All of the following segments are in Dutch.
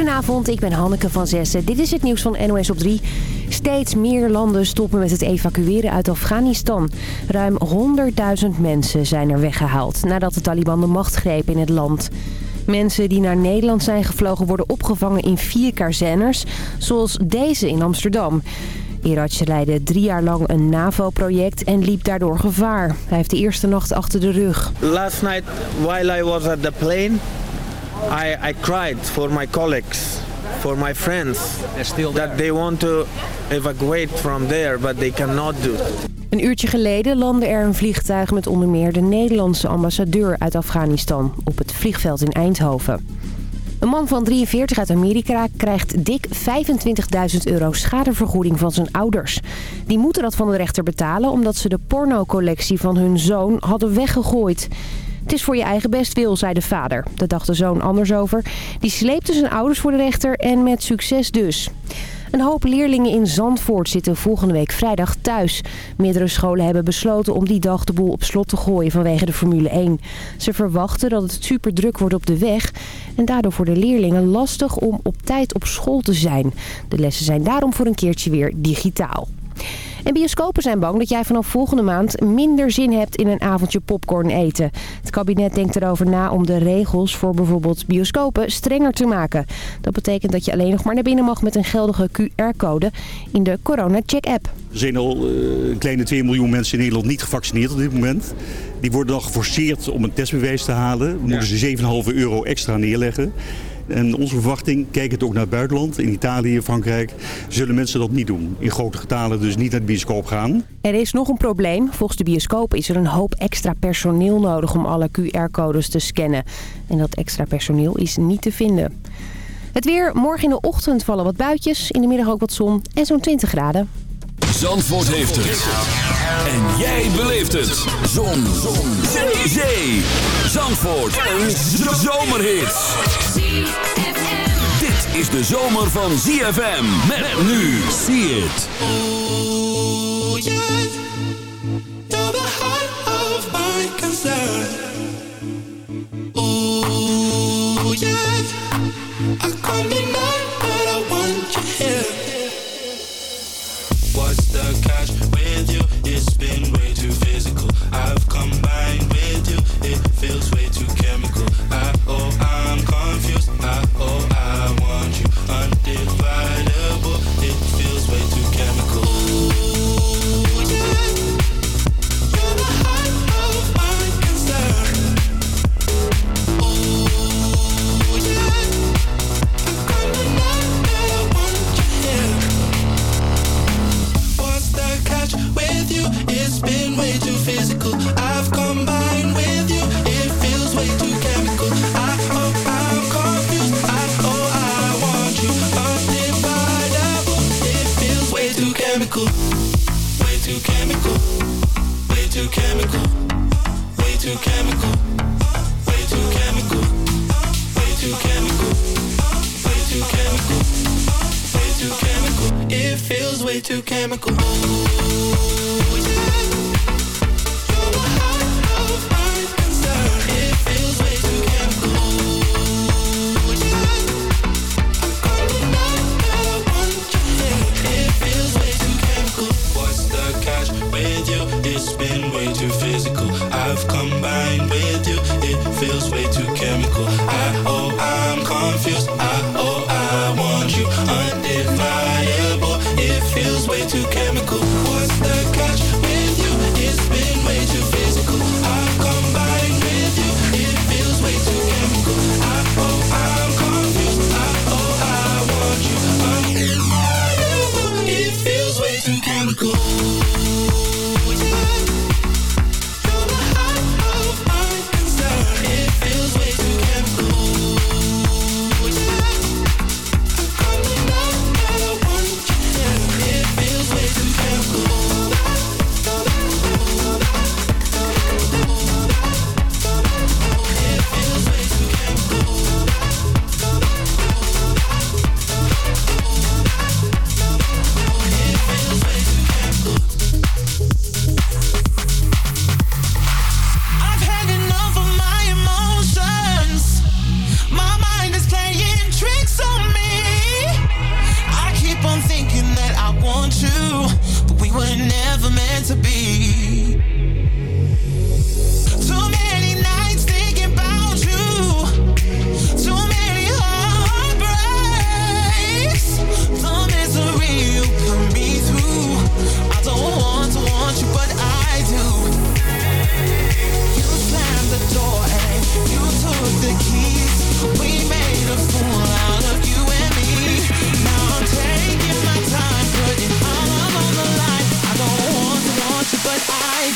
Goedenavond, ik ben Hanneke van Zessen. Dit is het nieuws van NOS op 3. Steeds meer landen stoppen met het evacueren uit Afghanistan. Ruim 100.000 mensen zijn er weggehaald nadat de Taliban de macht greep in het land. Mensen die naar Nederland zijn gevlogen worden opgevangen in vier kazerners, zoals deze in Amsterdam. Iraj leidde drie jaar lang een NAVO-project en liep daardoor gevaar. Hij heeft de eerste nacht achter de rug. Last night while I was at the plane, I, I cried for my colleagues, for my friends, that they want to evacuate from there, but they cannot do. Een uurtje geleden landde er een vliegtuig met onder meer de Nederlandse ambassadeur uit Afghanistan op het vliegveld in Eindhoven. Een man van 43 uit Amerika krijgt dik 25.000 euro schadevergoeding van zijn ouders. Die moeten dat van de rechter betalen omdat ze de pornocollectie van hun zoon hadden weggegooid. Het is voor je eigen bestwil, zei de vader. Daar dacht de zoon anders over. Die sleepte zijn ouders voor de rechter en met succes dus. Een hoop leerlingen in Zandvoort zitten volgende week vrijdag thuis. Meerdere scholen hebben besloten om die dag de boel op slot te gooien vanwege de Formule 1. Ze verwachten dat het super druk wordt op de weg. En daardoor voor de leerlingen lastig om op tijd op school te zijn. De lessen zijn daarom voor een keertje weer digitaal. En bioscopen zijn bang dat jij vanaf volgende maand minder zin hebt in een avondje popcorn eten. Het kabinet denkt erover na om de regels voor bijvoorbeeld bioscopen strenger te maken. Dat betekent dat je alleen nog maar naar binnen mag met een geldige QR-code in de Corona Check app. Er zijn al uh, een kleine 2 miljoen mensen in Nederland niet gevaccineerd op dit moment. Die worden dan geforceerd om een testbewijs te halen. Dan moeten ze 7,5 euro extra neerleggen. En onze verwachting, kijk het ook naar het buitenland, in Italië, Frankrijk, zullen mensen dat niet doen. In grote getalen dus niet naar de bioscoop gaan. Er is nog een probleem. Volgens de bioscoop is er een hoop extra personeel nodig om alle QR-codes te scannen. En dat extra personeel is niet te vinden. Het weer, morgen in de ochtend vallen wat buitjes, in de middag ook wat zon en zo'n 20 graden. Zandvoort heeft het. En jij beleeft het. Zon. Zon. Zee. Zandvoort. Een zomerhit. Dit is de zomer van ZFM. Met nu. See it. Oh yeah. The heart of my concern. Feels too chemical.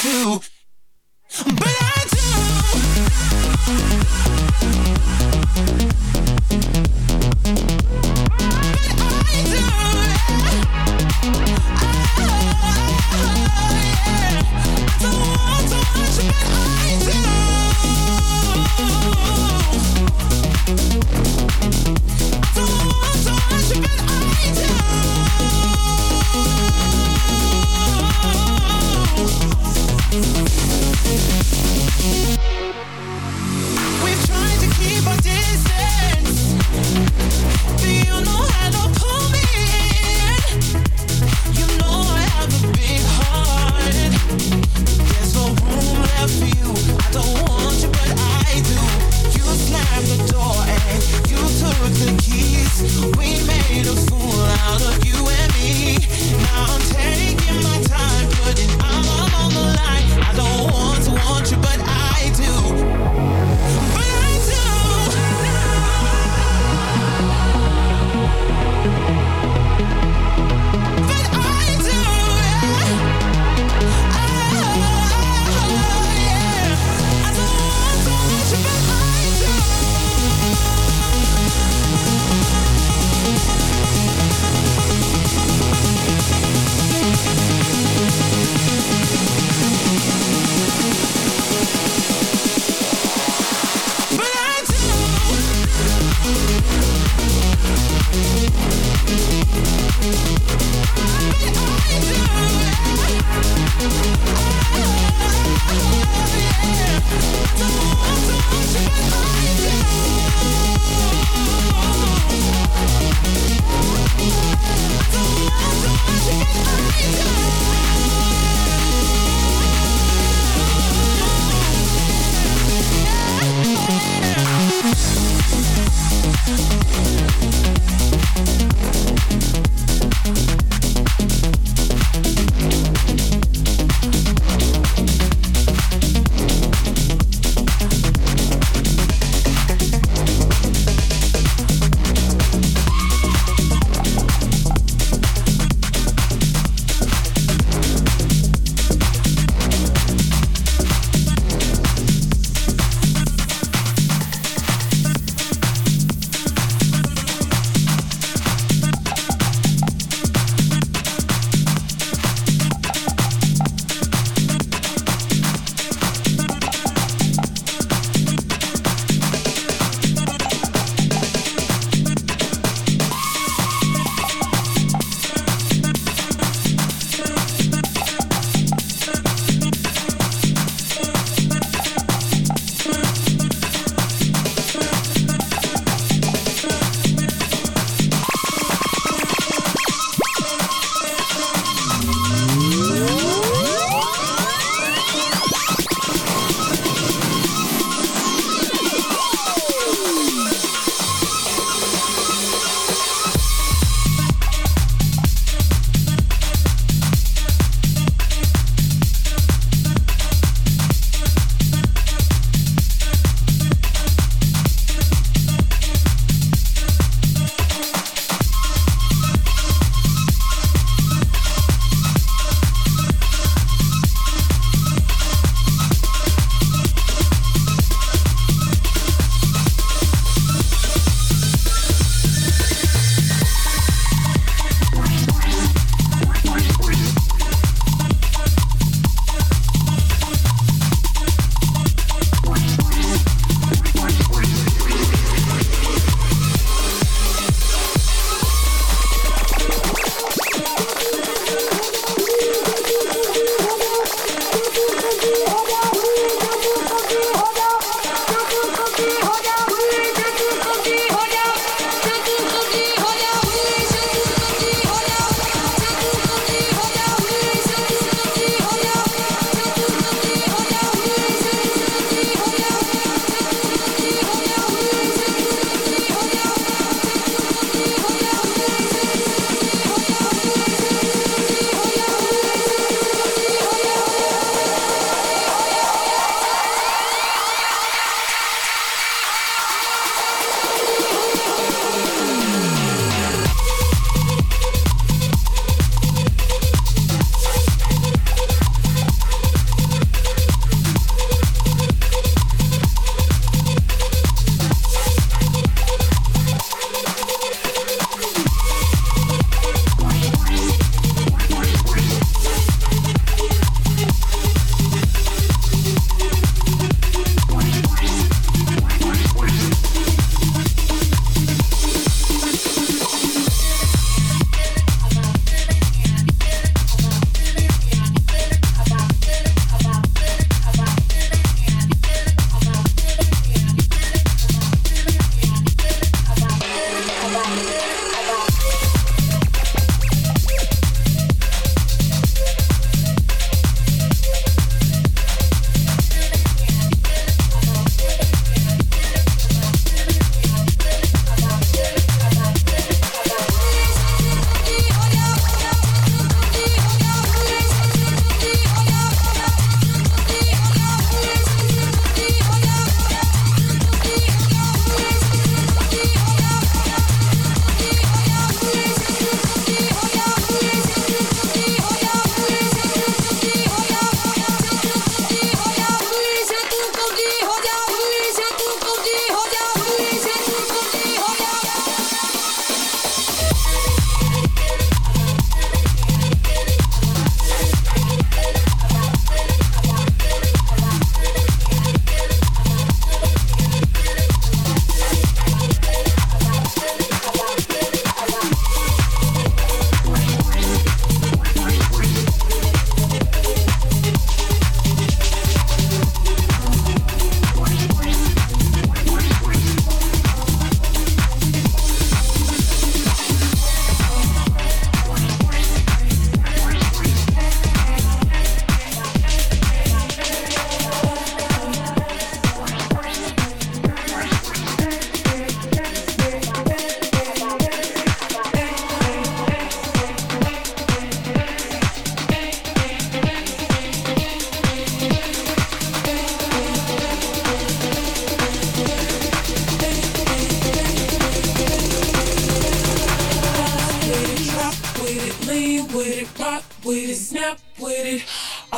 Do. But I do.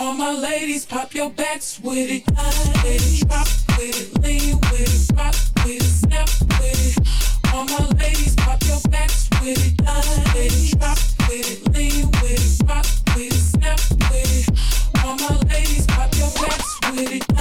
All my ladies, pop your backs with it. Ladies, drop with it, lean with it, rock with it, snap with it. All my ladies, pop your backs with it. Ladies, drop with it, lean with it, rock with it, snap with it. All my ladies, pop your backs with it.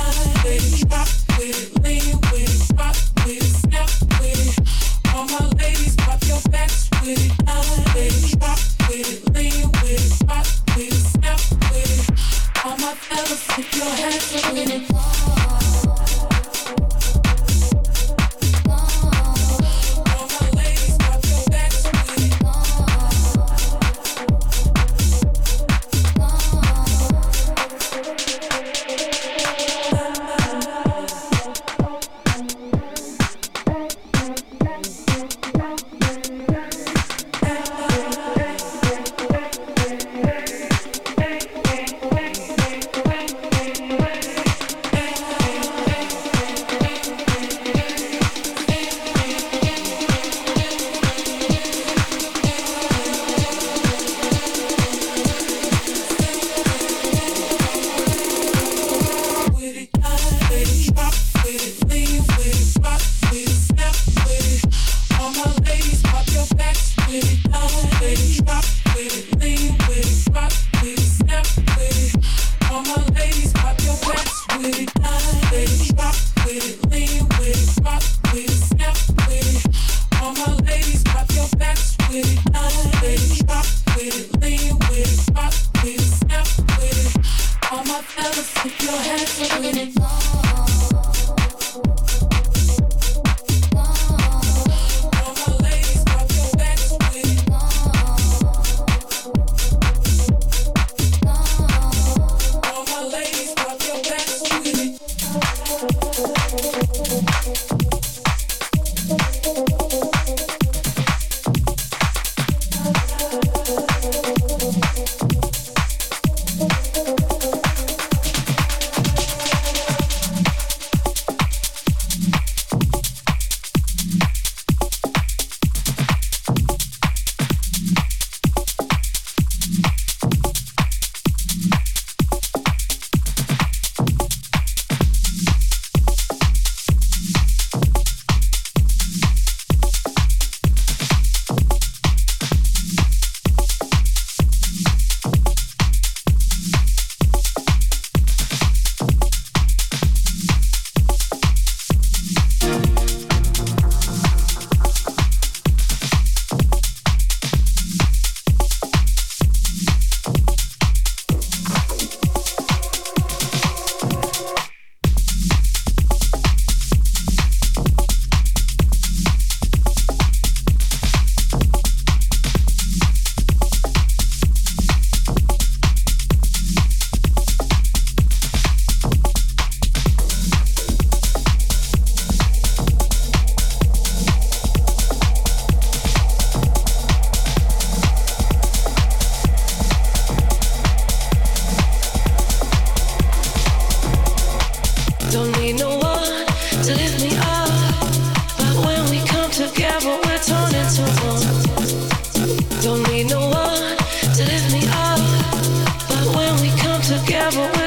devil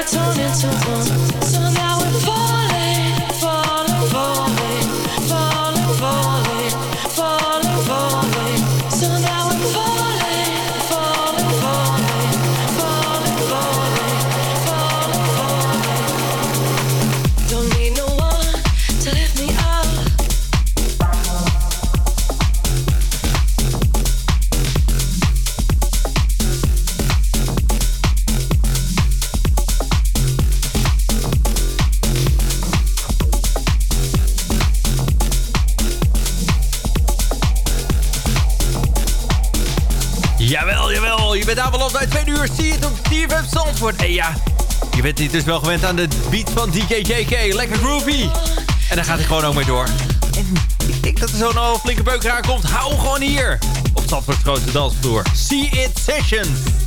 bent dus wel gewend aan de beat van DKJK. Lekker groovy. En daar gaat hij gewoon ook mee door. En ik denk dat er zo'n flinke beuk komt. Hou gewoon hier. Op Zandvoort's grote dansvloer. See It session.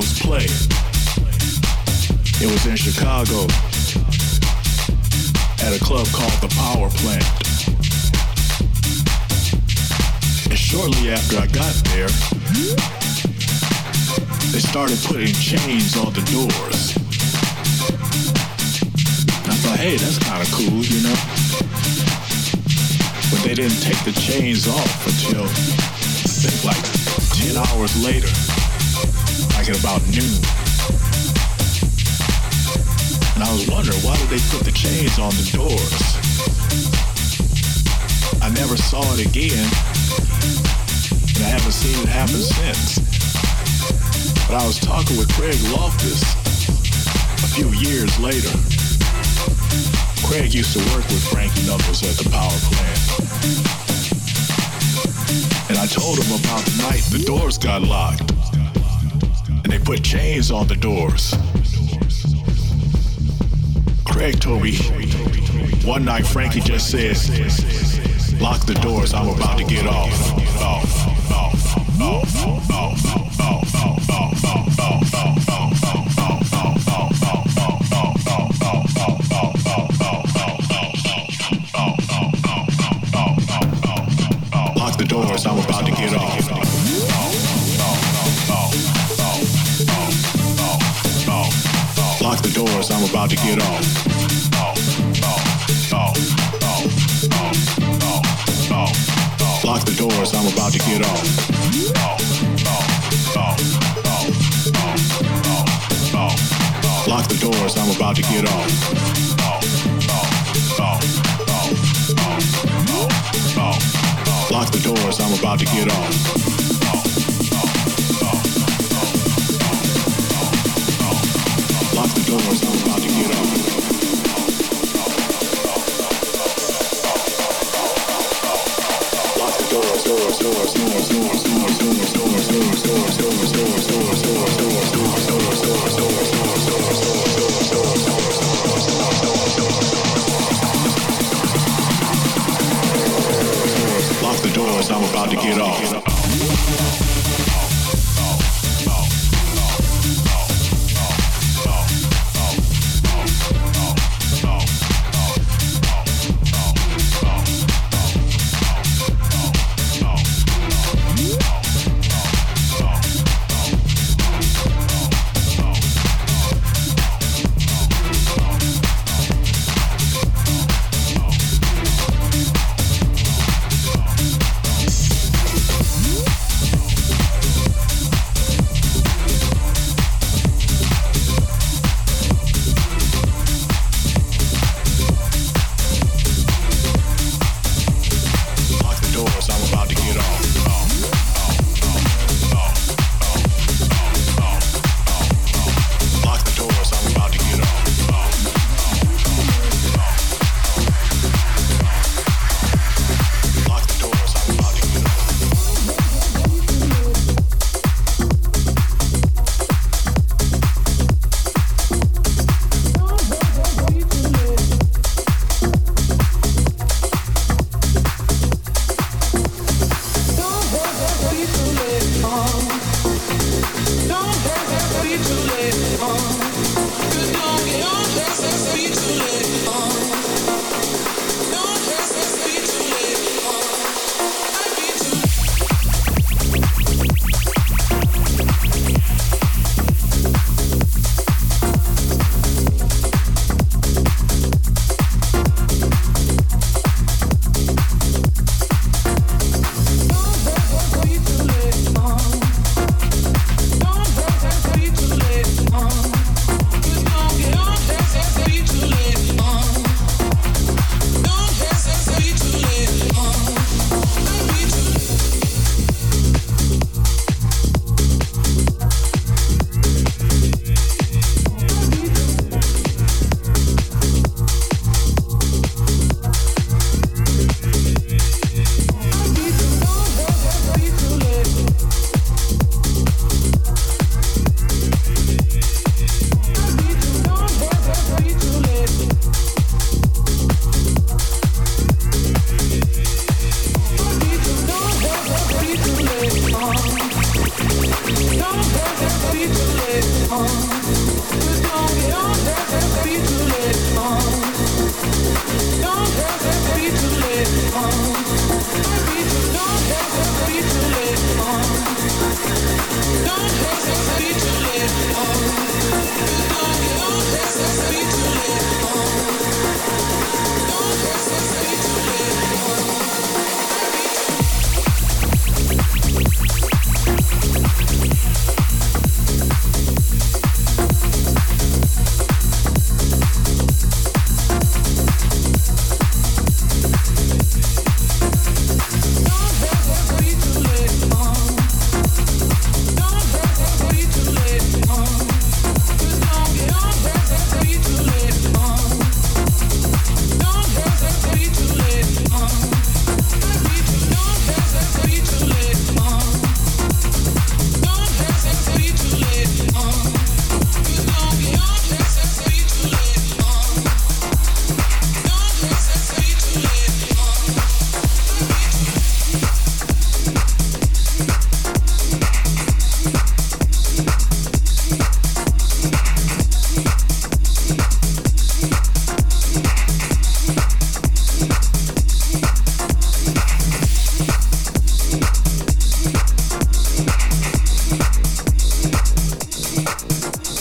Play. It was in Chicago at a club called the Power Plant. And shortly after I got there, they started putting chains on the doors. I thought, hey, that's kind of cool, you know? But they didn't take the chains off until, I think, like 10 hours later, about noon. And I was wondering, why did they put the chains on the doors? I never saw it again, and I haven't seen it happen since. But I was talking with Craig Loftus a few years later. Craig used to work with Frankie Knuckles at the power plant. And I told him about the night the doors got locked. And they put chains on the doors. Craig told me one night Frankie just says, lock the doors, I'm about to get off. Off, off, off, off, off, off. Lock the doors, I'm about to get off. Doors, I'm about to get off. Lock the doors, I'm about to get off. Lock the doors, I'm about to get off. Lock the doors, I'm about to get off. Doors, I'm about to get off.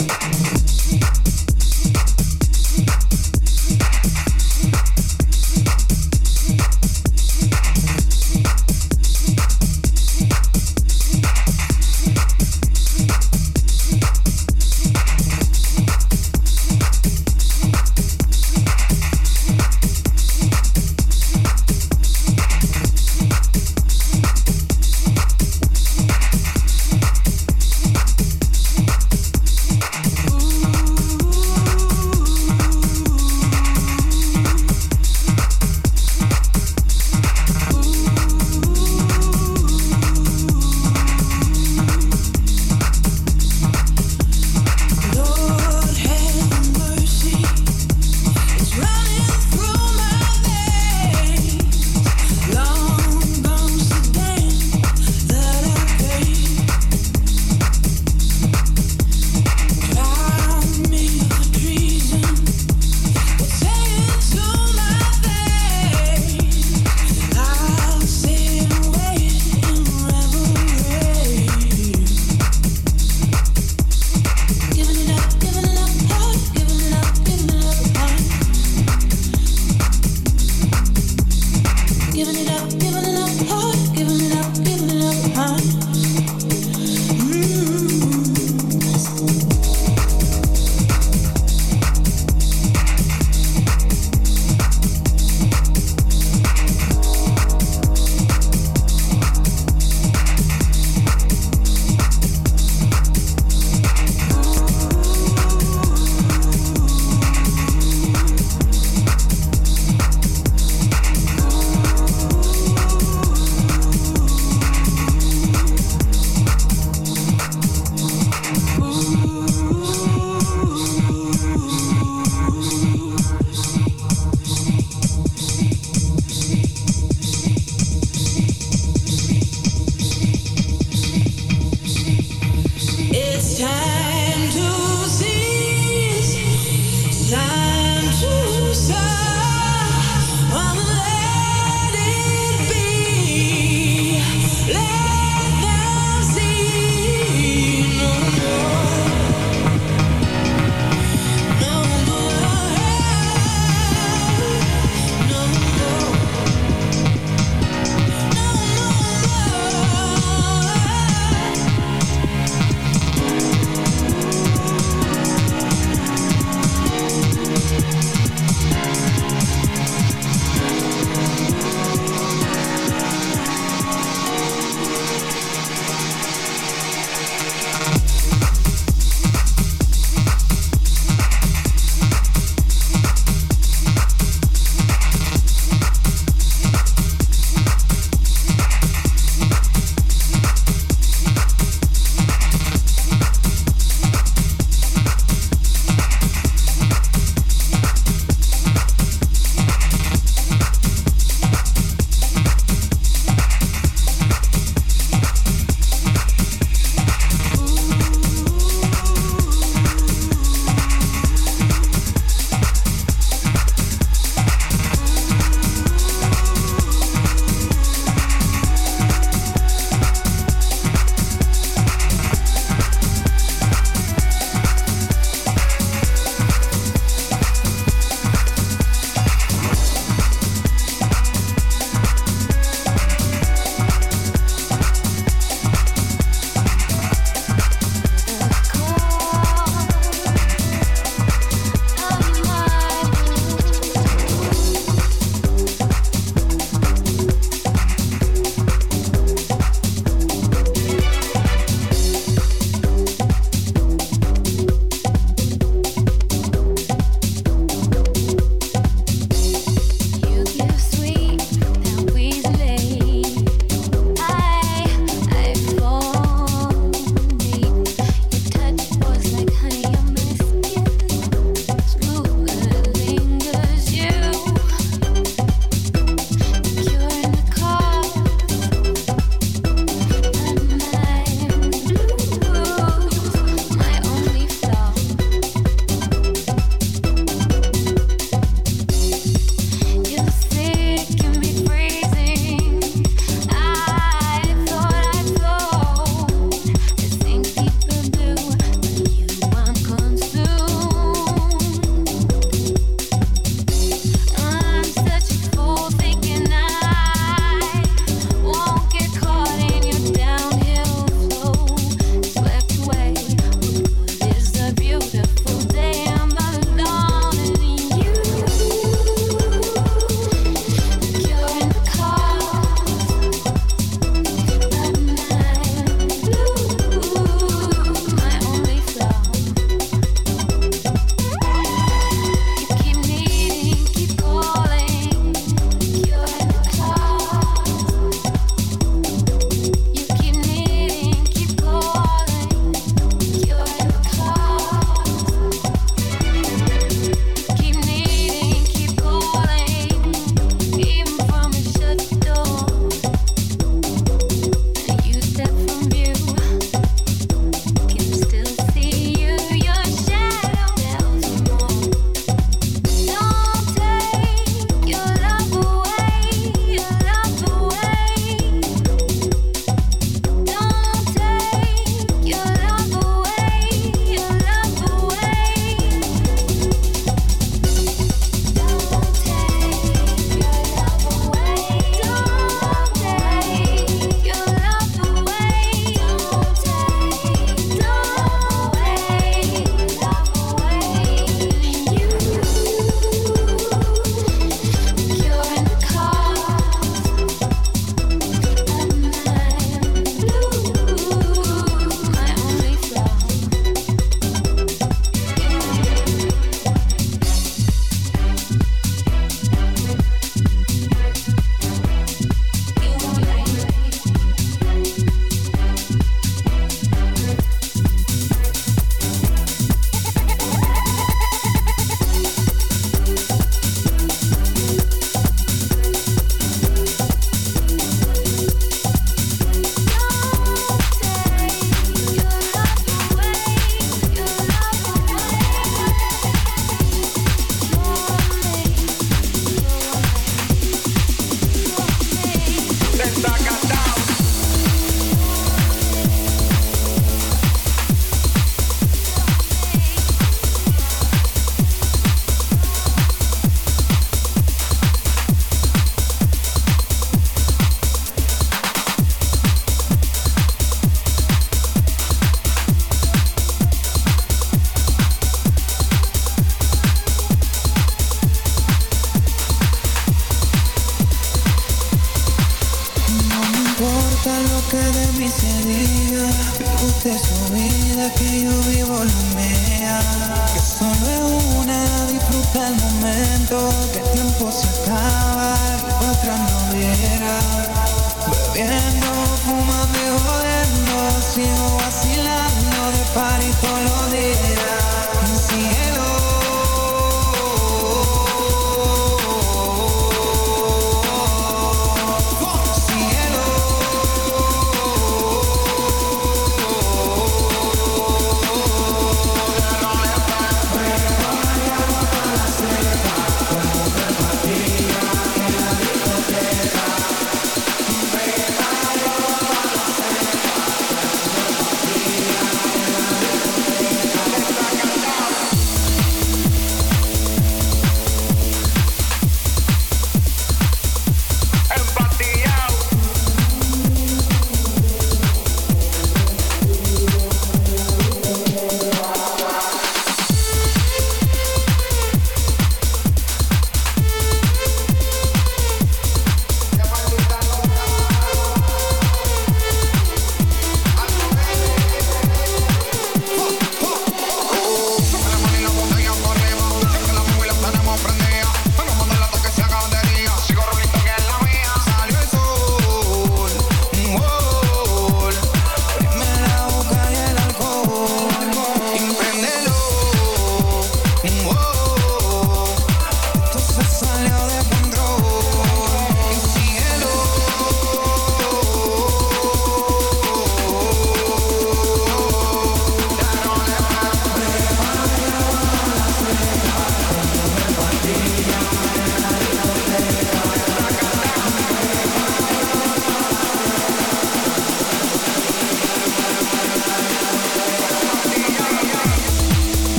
Thank you.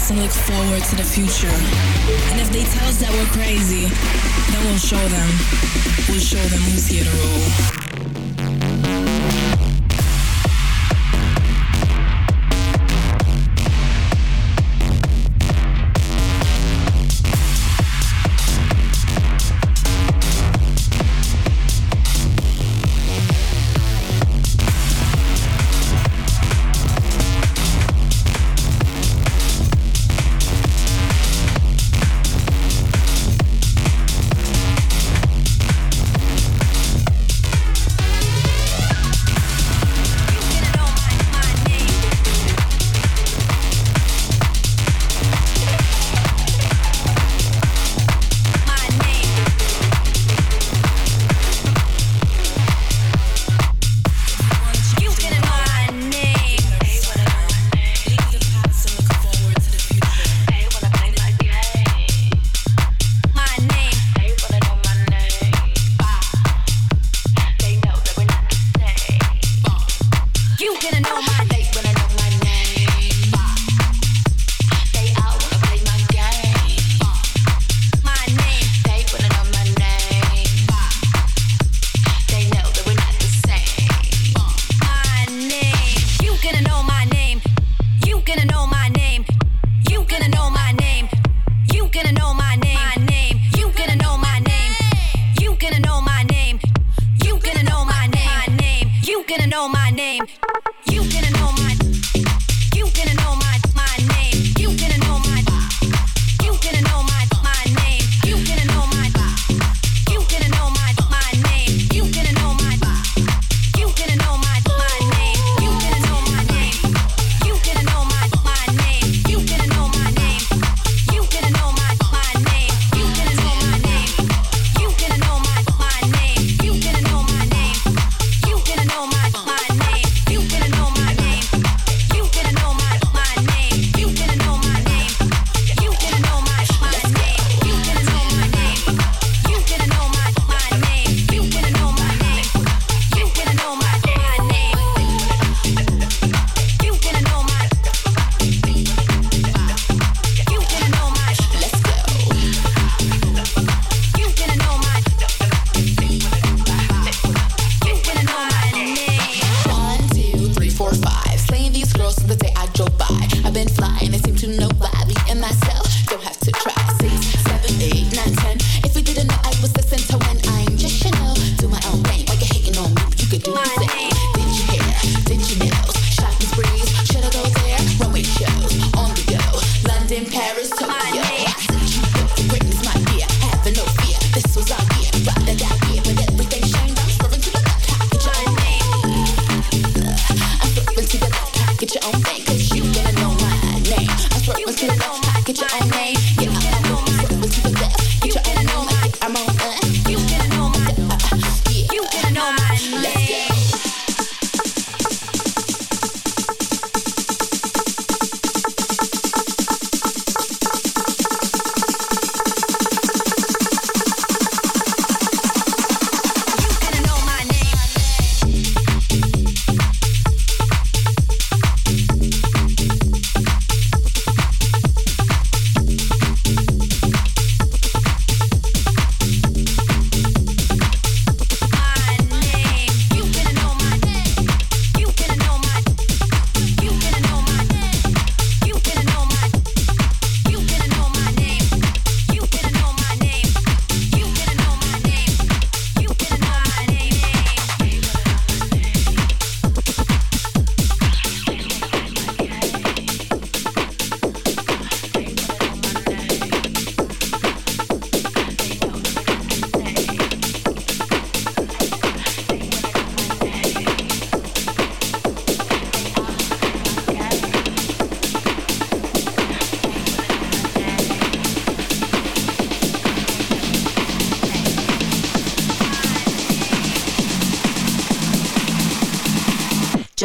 us and look forward to the future. And if they tell us that we're crazy, then we'll show them. We'll show them who's here to rule.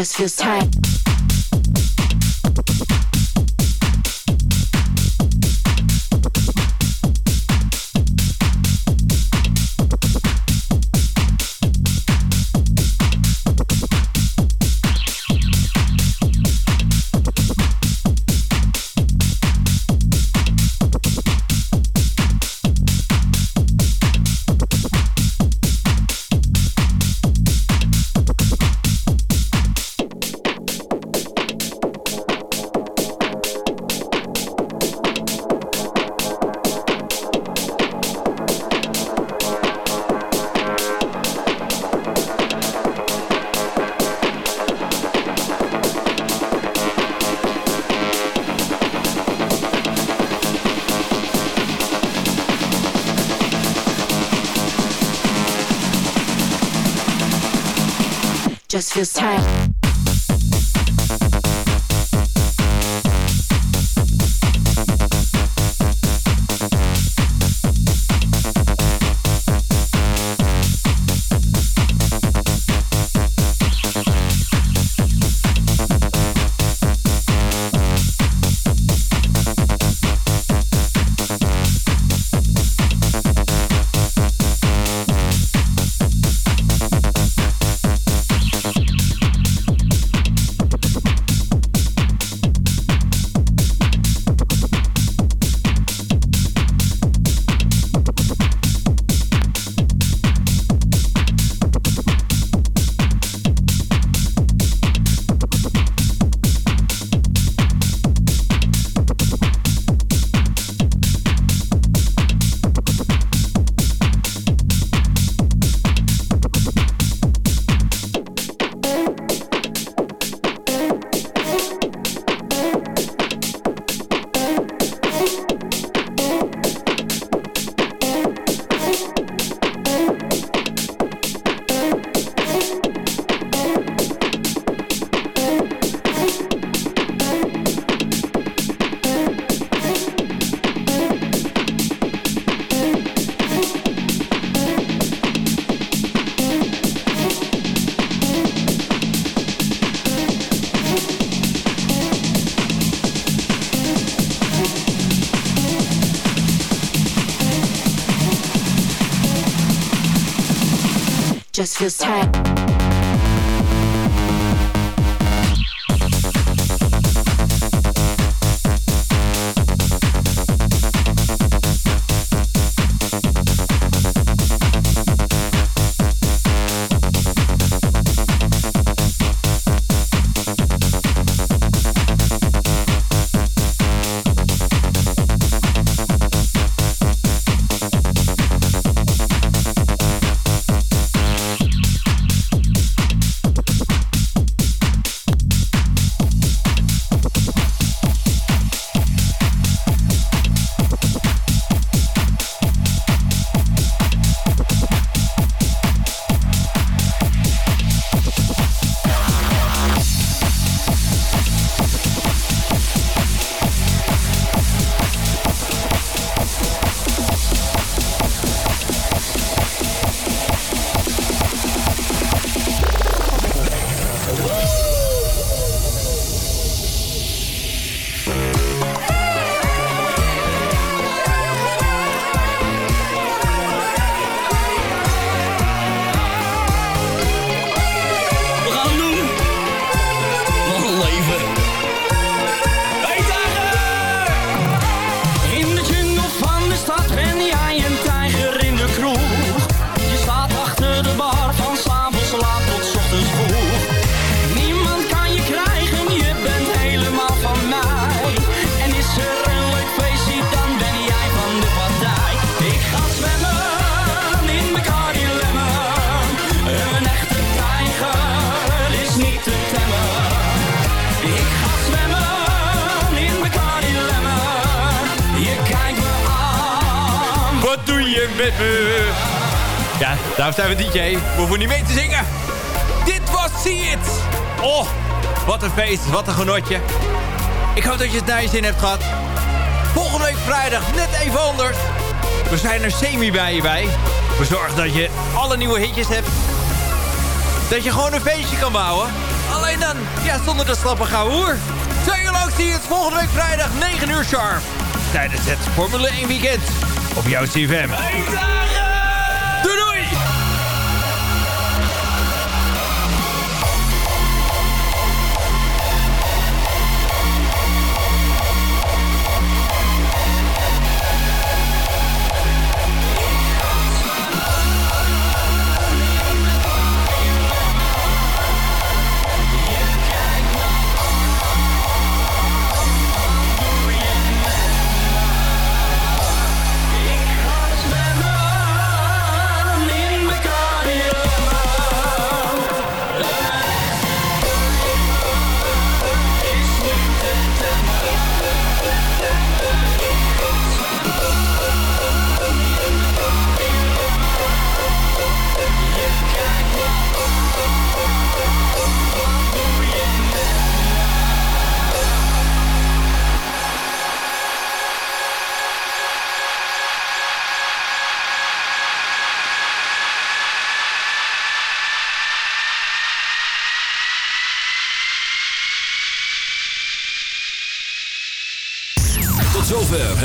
just feels tight. Just feels tight. just right. Zijn we DJ. We hoeven niet mee te zingen. Dit was See It. Oh, wat een feest, wat een genotje. Ik hoop dat je het naar je zin hebt gehad. Volgende week vrijdag net even anders. We zijn er semi bij je bij. We zorgen dat je alle nieuwe hitjes hebt. Dat je gewoon een feestje kan bouwen. Alleen dan, ja, zonder de slappe gouden hoer. Zijn jullie ook See It volgende week vrijdag 9 uur sharp. Tijdens het Formule 1 weekend. Op jouw CFM.